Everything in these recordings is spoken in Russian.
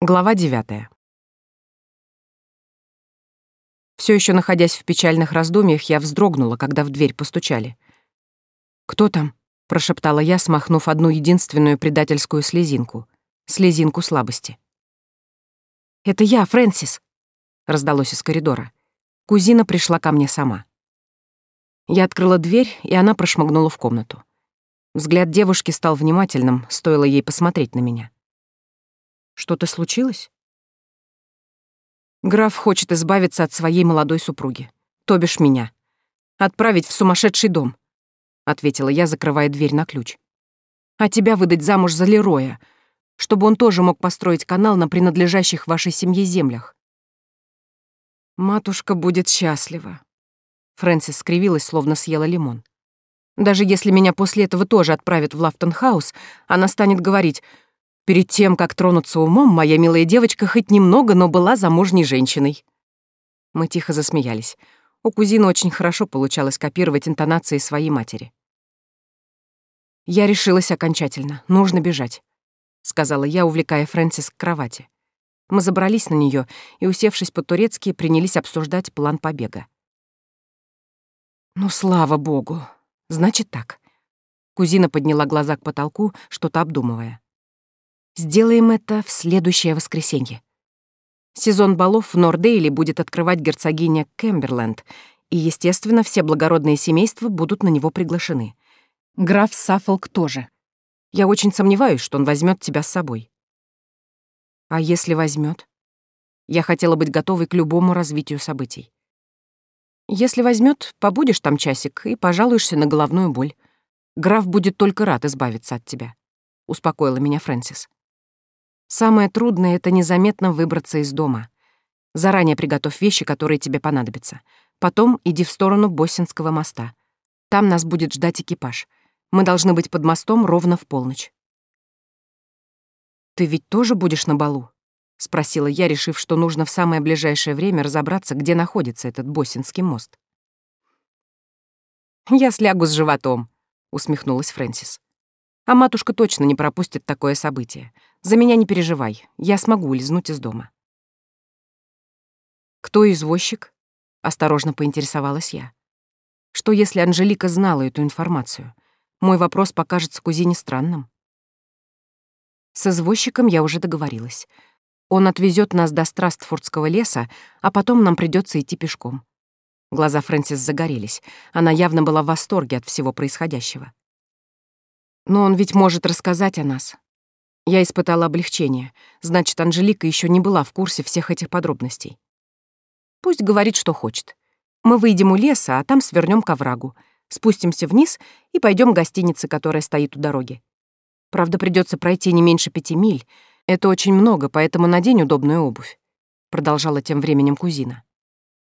Глава девятая. Все еще находясь в печальных раздумьях, я вздрогнула, когда в дверь постучали. «Кто там?» — прошептала я, смахнув одну единственную предательскую слезинку. Слезинку слабости. «Это я, Фрэнсис!» — раздалось из коридора. Кузина пришла ко мне сама. Я открыла дверь, и она прошмыгнула в комнату. Взгляд девушки стал внимательным, стоило ей посмотреть на меня. Что-то случилось? Граф хочет избавиться от своей молодой супруги, то бишь меня. Отправить в сумасшедший дом, ответила я, закрывая дверь на ключ. А тебя выдать замуж за Лероя, чтобы он тоже мог построить канал на принадлежащих вашей семье землях. Матушка будет счастлива. Фрэнсис скривилась, словно съела лимон. Даже если меня после этого тоже отправят в Лафтон-хаус, она станет говорить Перед тем, как тронуться умом, моя милая девочка хоть немного, но была замужней женщиной. Мы тихо засмеялись. У кузины очень хорошо получалось копировать интонации своей матери. «Я решилась окончательно. Нужно бежать», — сказала я, увлекая Фрэнсис к кровати. Мы забрались на нее и, усевшись по-турецки, принялись обсуждать план побега. «Ну, слава богу! Значит так». Кузина подняла глаза к потолку, что-то обдумывая. Сделаем это в следующее воскресенье. Сезон балов в Нордейле будет открывать герцогиня Кэмберленд, и, естественно, все благородные семейства будут на него приглашены. Граф Саффолк тоже. Я очень сомневаюсь, что он возьмет тебя с собой. А если возьмет? Я хотела быть готовой к любому развитию событий. Если возьмет, побудешь там часик и пожалуешься на головную боль. Граф будет только рад избавиться от тебя, успокоила меня Фрэнсис. Самое трудное — это незаметно выбраться из дома. Заранее приготовь вещи, которые тебе понадобятся. Потом иди в сторону Боссинского моста. Там нас будет ждать экипаж. Мы должны быть под мостом ровно в полночь. «Ты ведь тоже будешь на балу?» — спросила я, решив, что нужно в самое ближайшее время разобраться, где находится этот Боссинский мост. «Я слягу с животом», — усмехнулась Фрэнсис. «А матушка точно не пропустит такое событие. За меня не переживай, я смогу улизнуть из дома. Кто извозчик? Осторожно поинтересовалась я. Что если Анжелика знала эту информацию? Мой вопрос покажется кузине странным. С извозчиком я уже договорилась. Он отвезет нас до Страстфордского леса, а потом нам придется идти пешком. Глаза Фрэнсис загорелись. Она явно была в восторге от всего происходящего. Но он ведь может рассказать о нас, я испытала облегчение. Значит, Анжелика еще не была в курсе всех этих подробностей. Пусть говорит, что хочет. Мы выйдем у леса, а там свернем к оврагу, спустимся вниз и пойдем к гостинице, которая стоит у дороги. Правда, придется пройти не меньше пяти миль. Это очень много, поэтому надень удобную обувь. Продолжала тем временем кузина.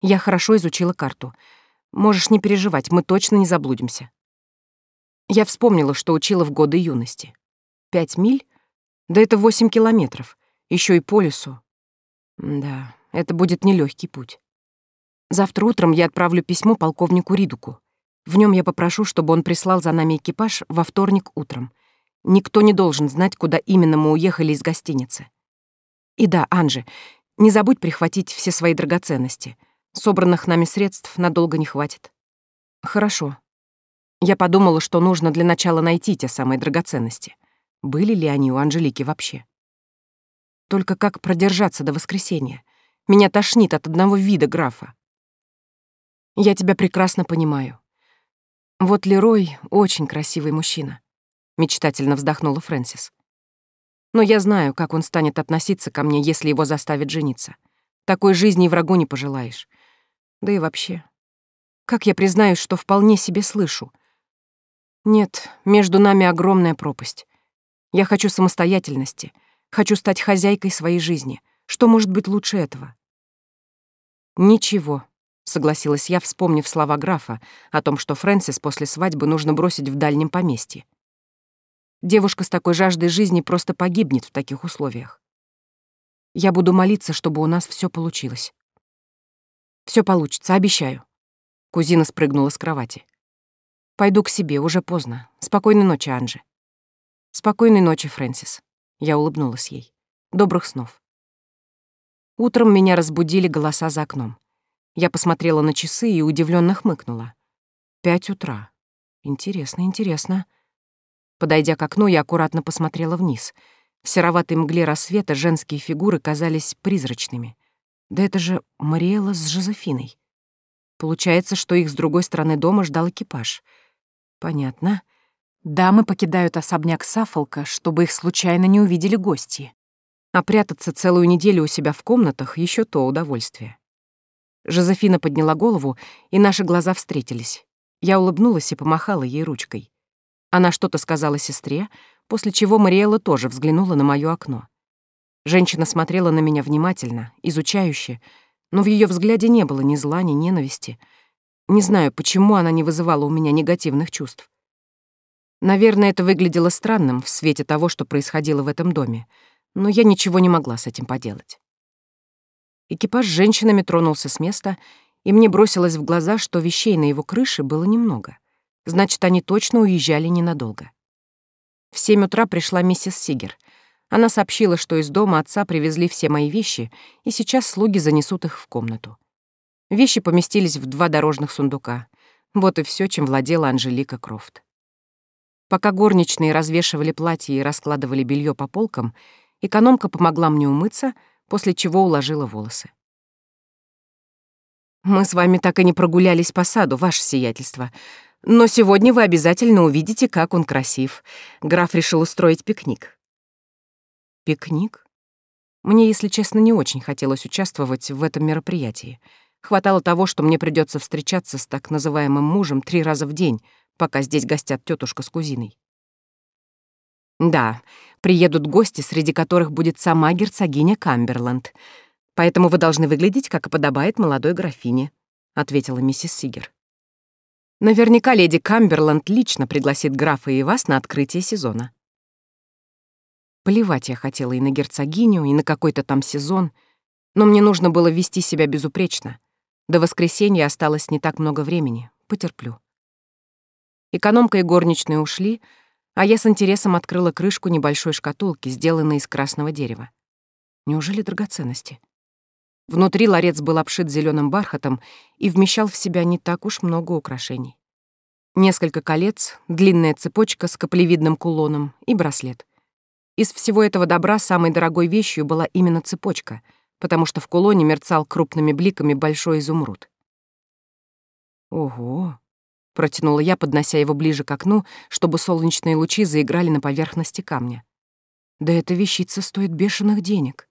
Я хорошо изучила карту. Можешь не переживать, мы точно не заблудимся. Я вспомнила, что учила в годы юности. Пять миль да это восемь километров, еще и по лесу. Да, это будет нелегкий путь. Завтра утром я отправлю письмо полковнику Ридуку. В нем я попрошу, чтобы он прислал за нами экипаж во вторник утром. Никто не должен знать, куда именно мы уехали из гостиницы. И да, Анжи, не забудь прихватить все свои драгоценности. Собранных нами средств надолго не хватит. Хорошо. Я подумала, что нужно для начала найти те самые драгоценности. Были ли они у Анжелики вообще? Только как продержаться до воскресенья? Меня тошнит от одного вида графа. Я тебя прекрасно понимаю. Вот Лерой — очень красивый мужчина. Мечтательно вздохнула Фрэнсис. Но я знаю, как он станет относиться ко мне, если его заставят жениться. Такой жизни и врагу не пожелаешь. Да и вообще. Как я признаюсь, что вполне себе слышу? Нет, между нами огромная пропасть. Я хочу самостоятельности, хочу стать хозяйкой своей жизни. Что может быть лучше этого? Ничего, согласилась я, вспомнив слова графа о том, что Фрэнсис после свадьбы нужно бросить в дальнем поместье. Девушка с такой жаждой жизни просто погибнет в таких условиях. Я буду молиться, чтобы у нас все получилось. Все получится, обещаю. Кузина спрыгнула с кровати. Пойду к себе, уже поздно. Спокойной ночи, Анжи. «Спокойной ночи, Фрэнсис». Я улыбнулась ей. «Добрых снов». Утром меня разбудили голоса за окном. Я посмотрела на часы и удивленно хмыкнула. Пять утра. Интересно, интересно. Подойдя к окну, я аккуратно посмотрела вниз. В сероватой мгле рассвета женские фигуры казались призрачными. Да это же Мариэла с Жозефиной. Получается, что их с другой стороны дома ждал экипаж. Понятно. Дамы покидают особняк Сафолка, чтобы их случайно не увидели гости. А прятаться целую неделю у себя в комнатах — еще то удовольствие. Жозефина подняла голову, и наши глаза встретились. Я улыбнулась и помахала ей ручкой. Она что-то сказала сестре, после чего Мариэлла тоже взглянула на моё окно. Женщина смотрела на меня внимательно, изучающе, но в ее взгляде не было ни зла, ни ненависти. Не знаю, почему она не вызывала у меня негативных чувств. Наверное, это выглядело странным в свете того, что происходило в этом доме, но я ничего не могла с этим поделать. Экипаж с женщинами тронулся с места, и мне бросилось в глаза, что вещей на его крыше было немного. Значит, они точно уезжали ненадолго. В семь утра пришла миссис Сигер. Она сообщила, что из дома отца привезли все мои вещи, и сейчас слуги занесут их в комнату. Вещи поместились в два дорожных сундука. Вот и все, чем владела Анжелика Крофт. Пока горничные развешивали платья и раскладывали белье по полкам, экономка помогла мне умыться, после чего уложила волосы. «Мы с вами так и не прогулялись по саду, ваше сиятельство. Но сегодня вы обязательно увидите, как он красив. Граф решил устроить пикник». «Пикник?» Мне, если честно, не очень хотелось участвовать в этом мероприятии. Хватало того, что мне придется встречаться с так называемым мужем три раза в день — пока здесь гостят тетушка с кузиной. Да, приедут гости, среди которых будет сама герцогиня Камберланд. Поэтому вы должны выглядеть, как и подобает молодой графине, ответила миссис Сигер. Наверняка леди Камберланд лично пригласит графа и вас на открытие сезона. Плевать я хотела и на герцогиню, и на какой-то там сезон, но мне нужно было вести себя безупречно. До воскресенья осталось не так много времени, потерплю. Экономка и горничные ушли, а я с интересом открыла крышку небольшой шкатулки, сделанной из красного дерева. Неужели драгоценности? Внутри ларец был обшит зеленым бархатом и вмещал в себя не так уж много украшений. Несколько колец, длинная цепочка с каплевидным кулоном и браслет. Из всего этого добра самой дорогой вещью была именно цепочка, потому что в кулоне мерцал крупными бликами большой изумруд. Ого, Протянула я, поднося его ближе к окну, чтобы солнечные лучи заиграли на поверхности камня. Да эта вещица стоит бешеных денег.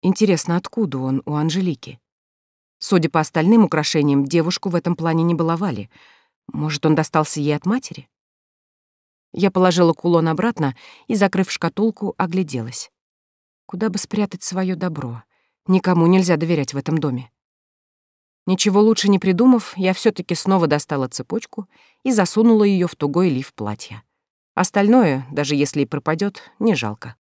Интересно, откуда он у Анжелики? Судя по остальным украшениям, девушку в этом плане не баловали. Может, он достался ей от матери? Я положила кулон обратно и, закрыв шкатулку, огляделась. Куда бы спрятать свое добро? Никому нельзя доверять в этом доме. Ничего лучше не придумав, я все таки снова достала цепочку и засунула ее в тугой лиф платья. Остальное, даже если и пропадет, не жалко.